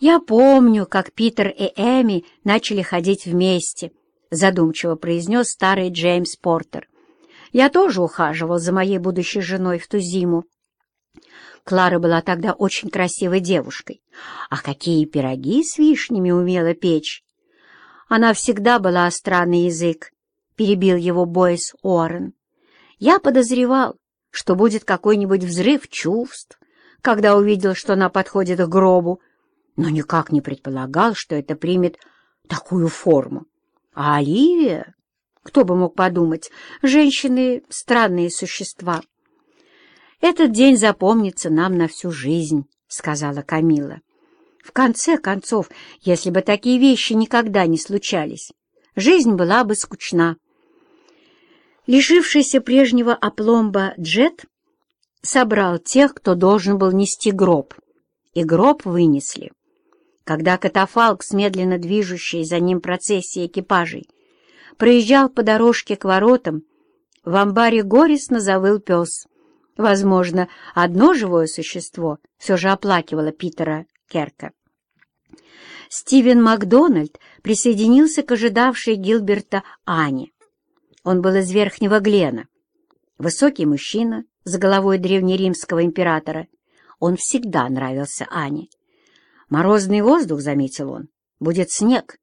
«Я помню, как Питер и Эми начали ходить вместе», — задумчиво произнес старый Джеймс Портер. «Я тоже ухаживал за моей будущей женой в ту зиму. Клара была тогда очень красивой девушкой. А какие пироги с вишнями умела печь! Она всегда была остра на язык, — перебил его Бойс Уоррен. Я подозревал, что будет какой-нибудь взрыв чувств, когда увидел, что она подходит к гробу, но никак не предполагал, что это примет такую форму. А Оливия, кто бы мог подумать, женщины — странные существа. «Этот день запомнится нам на всю жизнь», — сказала Камила. «В конце концов, если бы такие вещи никогда не случались, жизнь была бы скучна». Лишившийся прежнего опломба Джет собрал тех, кто должен был нести гроб, и гроб вынесли. Когда катафалк с медленно движущей за ним процессией экипажей проезжал по дорожке к воротам, в амбаре горестно завыл пес. Возможно, одно живое существо все же оплакивало Питера Керка. Стивен Макдональд присоединился к ожидавшей Гилберта Ане. Он был из Верхнего Глена. Высокий мужчина с головой древнеримского императора. Он всегда нравился Ане. «Морозный воздух», — заметил он, — «будет снег.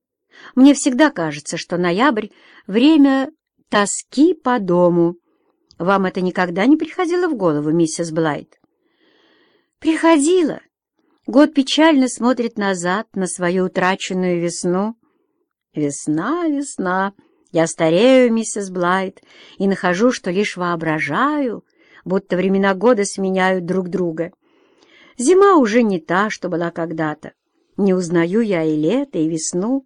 Мне всегда кажется, что ноябрь — время тоски по дому». Вам это никогда не приходило в голову, миссис Блайт? Приходило. Год печально смотрит назад на свою утраченную весну. Весна, весна. Я старею, миссис Блайт, и нахожу, что лишь воображаю, будто времена года сменяют друг друга. Зима уже не та, что была когда-то. Не узнаю я и лето, и весну.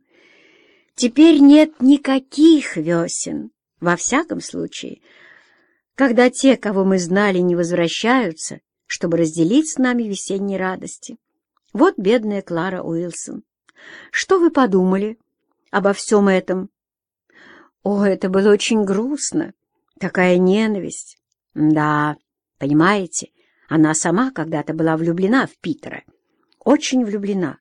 Теперь нет никаких весен. Во всяком случае, когда те, кого мы знали, не возвращаются, чтобы разделить с нами весенние радости. Вот бедная Клара Уилсон. Что вы подумали обо всем этом? О, это было очень грустно. Такая ненависть. Да, понимаете, она сама когда-то была влюблена в Питера. Очень влюблена.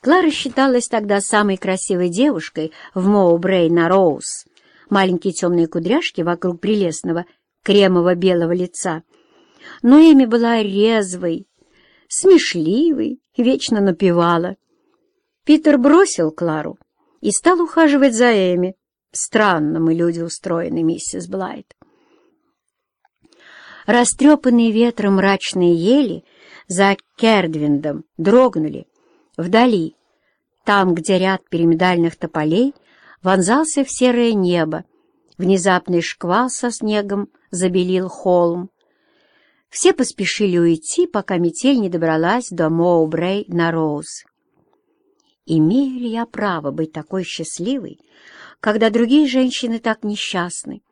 Клара считалась тогда самой красивой девушкой в Моу-Брей на Роуз. Маленькие темные кудряшки вокруг прелестного кремово-белого лица. Но Эми была резвой, смешливой, вечно напевала. Питер бросил Клару и стал ухаживать за Эми. Странно мы люди устроены, миссис Блайт. Растрепанные ветром мрачные ели за Кердвиндом дрогнули. Вдали, там, где ряд пирамидальных тополей вонзался в серое небо, внезапный шквал со снегом забелил холм. Все поспешили уйти, пока метель не добралась до Моубрей на Роуз. Имею ли я право быть такой счастливой, когда другие женщины так несчастны?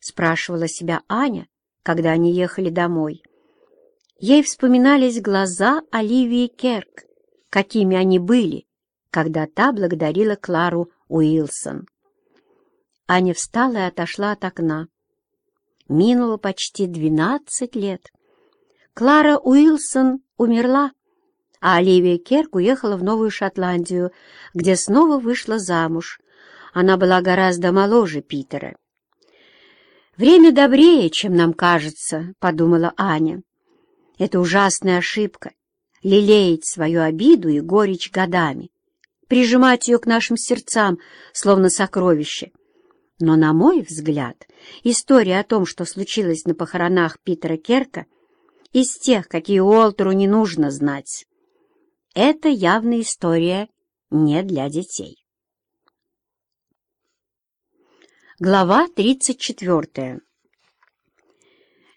Спрашивала себя Аня, когда они ехали домой. Ей вспоминались глаза Оливии Керк, какими они были, когда та благодарила Клару Уилсон. Аня встала и отошла от окна. Минуло почти двенадцать лет. Клара Уилсон умерла, а Оливия Керк уехала в Новую Шотландию, где снова вышла замуж. Она была гораздо моложе Питера. «Время добрее, чем нам кажется», — подумала Аня. «Это ужасная ошибка — лелеять свою обиду и горечь годами, прижимать ее к нашим сердцам, словно сокровище» Но, на мой взгляд, история о том, что случилось на похоронах Питера Керка, из тех, какие Уолтеру не нужно знать. Это явная история не для детей. Глава 34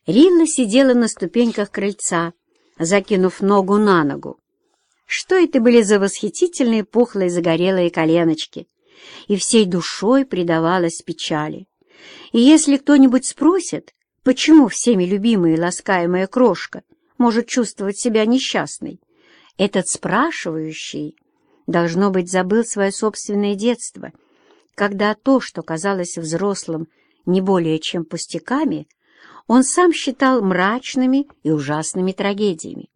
Рилла сидела на ступеньках крыльца, закинув ногу на ногу. Что это были за восхитительные пухлые загорелые коленочки? и всей душой предавалась печали. И если кто-нибудь спросит, почему всеми любимая и ласкаемая крошка может чувствовать себя несчастной, этот спрашивающий, должно быть, забыл свое собственное детство, когда то, что казалось взрослым не более чем пустяками, он сам считал мрачными и ужасными трагедиями.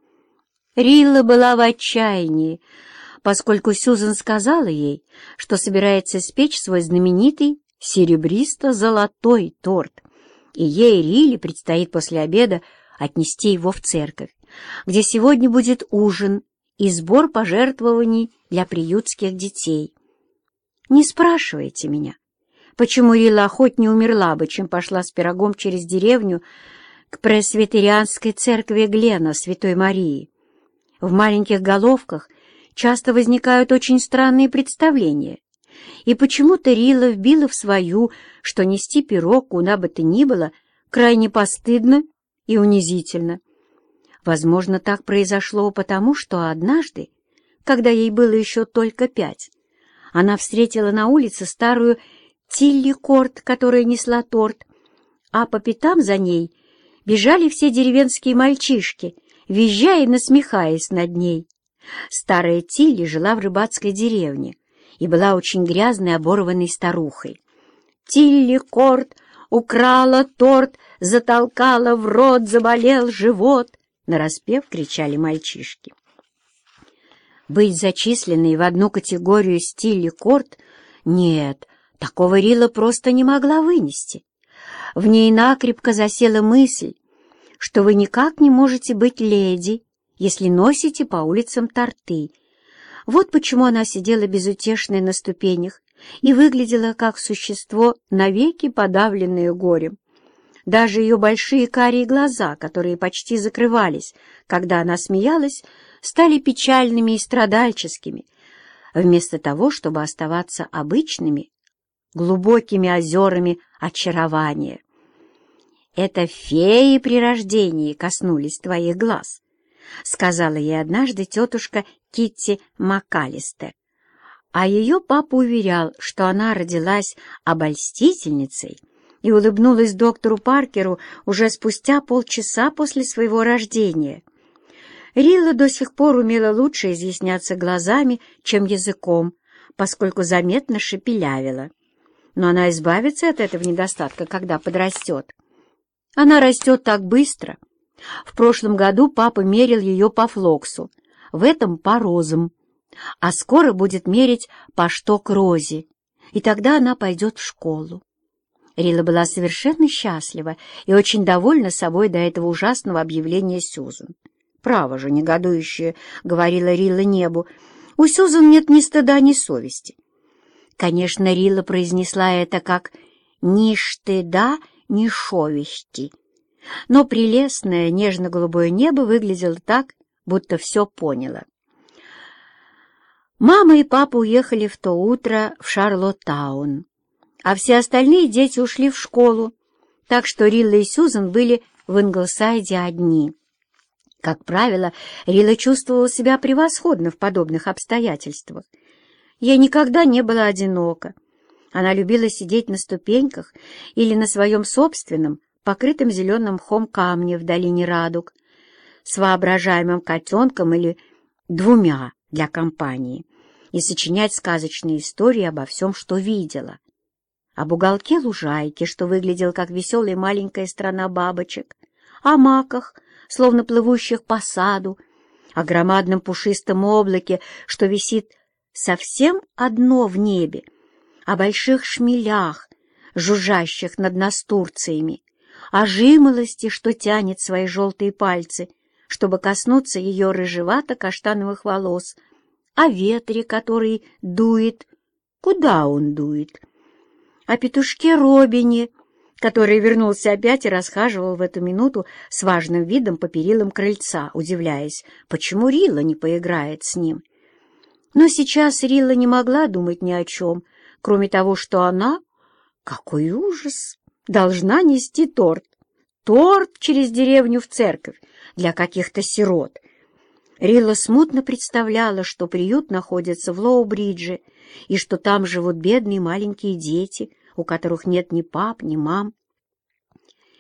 Рилла была в отчаянии, поскольку Сьюзен сказала ей, что собирается испечь свой знаменитый серебристо-золотой торт, и ей, Риле, предстоит после обеда отнести его в церковь, где сегодня будет ужин и сбор пожертвований для приютских детей. Не спрашивайте меня, почему Рила охотнее умерла бы, чем пошла с пирогом через деревню к пресвитерианской церкви Глена Святой Марии. В маленьких головках часто возникают очень странные представления, и почему-то Рила вбила в свою, что нести пирог куда бы то ни было крайне постыдно и унизительно. Возможно, так произошло потому, что однажды, когда ей было еще только пять, она встретила на улице старую Тилли Корт, которая несла торт, а по пятам за ней бежали все деревенские мальчишки, визжая и насмехаясь над ней. Старая Тилли жила в рыбацкой деревне и была очень грязной оборванной старухой. Тилли Корт украла торт, затолкала в рот, заболел живот. Нараспев кричали мальчишки. Быть зачисленной в одну категорию стиля корт — нет, такого Рила просто не могла вынести. В ней накрепко засела мысль, что вы никак не можете быть леди, если носите по улицам торты. Вот почему она сидела безутешной на ступенях и выглядела как существо, навеки подавленное горем. Даже ее большие карие глаза, которые почти закрывались, когда она смеялась, стали печальными и страдальческими, вместо того, чтобы оставаться обычными, глубокими озерами очарования. «Это феи при рождении коснулись твоих глаз», — сказала ей однажды тетушка Китти МакАлистер. А ее папа уверял, что она родилась обольстительницей и улыбнулась доктору Паркеру уже спустя полчаса после своего рождения. Рилла до сих пор умела лучше изъясняться глазами, чем языком, поскольку заметно шепелявила. Но она избавится от этого недостатка, когда подрастет. Она растет так быстро. В прошлом году папа мерил ее по флоксу, в этом по розам, а скоро будет мерить по шток-розе, и тогда она пойдет в школу. Рила была совершенно счастлива и очень довольна собой до этого ужасного объявления Сюзан. «Право же, негодующее», — говорила Рила небу, — «у Сюзан нет ни стыда, ни совести». Конечно, Рила произнесла это как «ни стыда, ни совести». Но прелестное нежно-голубое небо выглядело так, будто все поняло. Мама и папа уехали в то утро в Шарлоттаун а все остальные дети ушли в школу, так что Рилла и Сьюзан были в Инглсайде одни. Как правило, Рилла чувствовала себя превосходно в подобных обстоятельствах. Ей никогда не было одиноко. Она любила сидеть на ступеньках или на своем собственном, покрытом зеленым мхом камне в долине Радуг, с воображаемым котенком или двумя для компании, и сочинять сказочные истории обо всем, что видела об уголке лужайки, что выглядел как веселая маленькая страна бабочек, о маках, словно плывущих по саду, о громадном пушистом облаке, что висит совсем одно в небе, о больших шмелях, жужжащих над настурциями, о жимолости, что тянет свои желтые пальцы, чтобы коснуться ее рыжевато-каштановых волос, о ветре, который дует. Куда он дует? о петушке Робине, который вернулся опять и расхаживал в эту минуту с важным видом по перилам крыльца, удивляясь, почему Рила не поиграет с ним. Но сейчас Рила не могла думать ни о чем, кроме того, что она, какой ужас, должна нести торт. Торт через деревню в церковь для каких-то сирот. Рила смутно представляла, что приют находится в Лоу-Бридже, и что там живут бедные маленькие дети, у которых нет ни пап, ни мам.